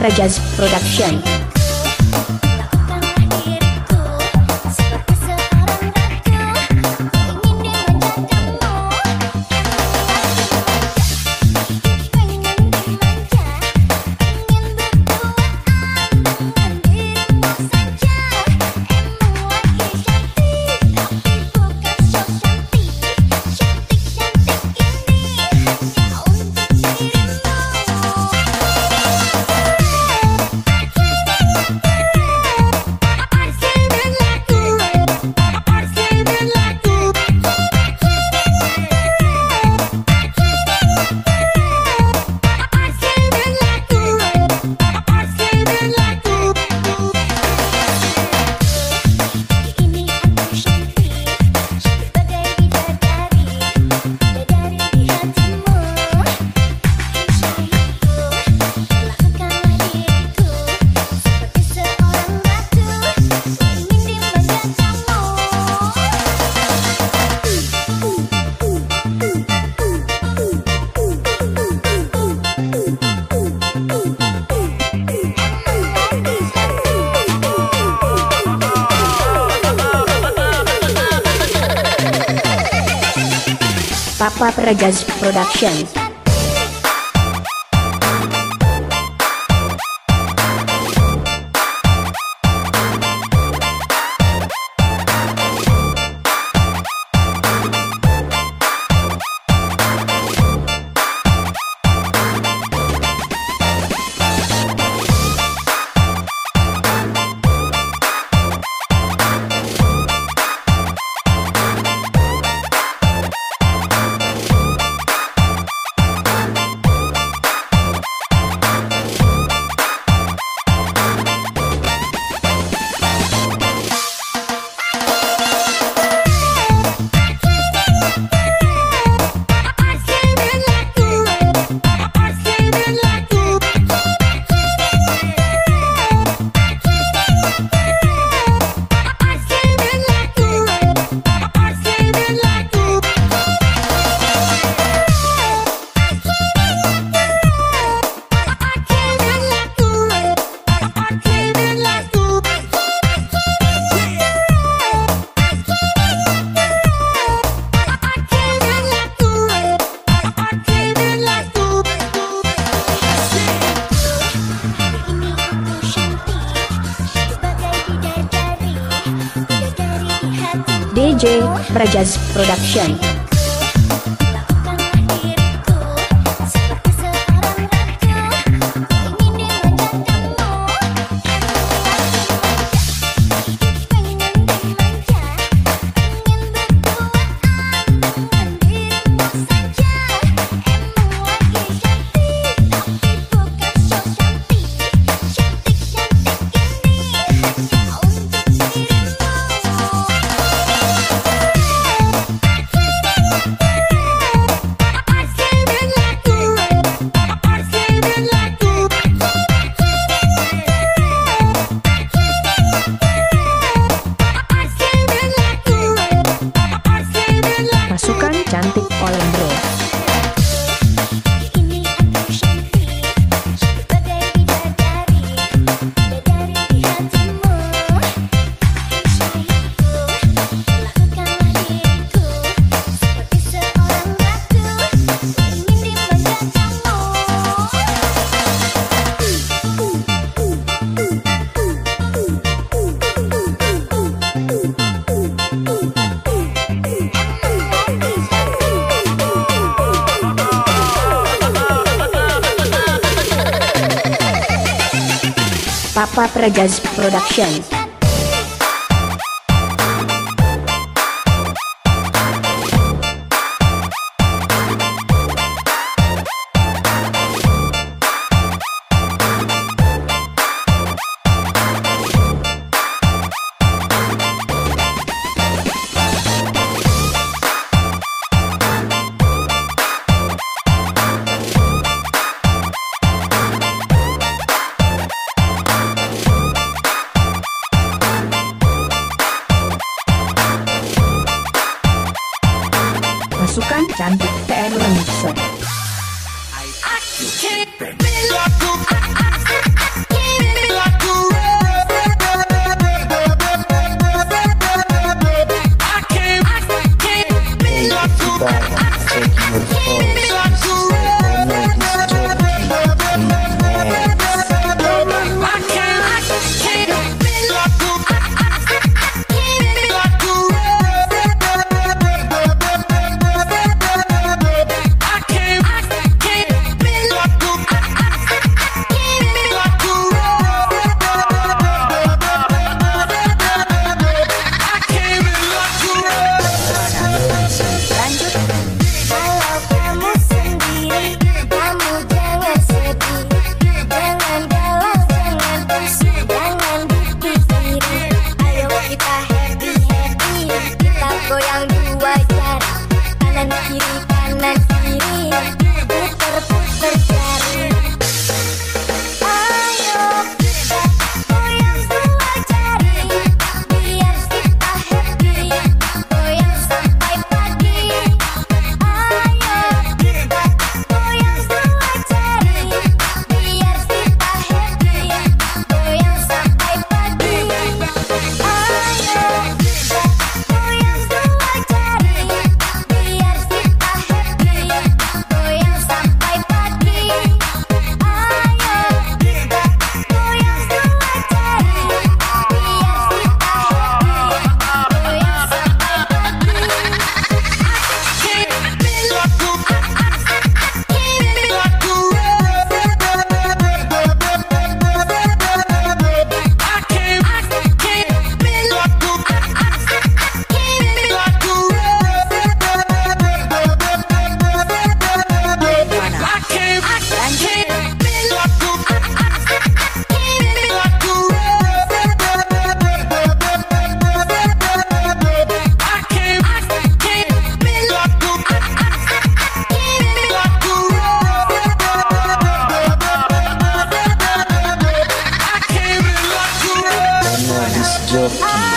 Berjaz Production Papa Prajas Production DJ Brajaz Production Papa Production. Pasukan cantik TN Remixer. jump.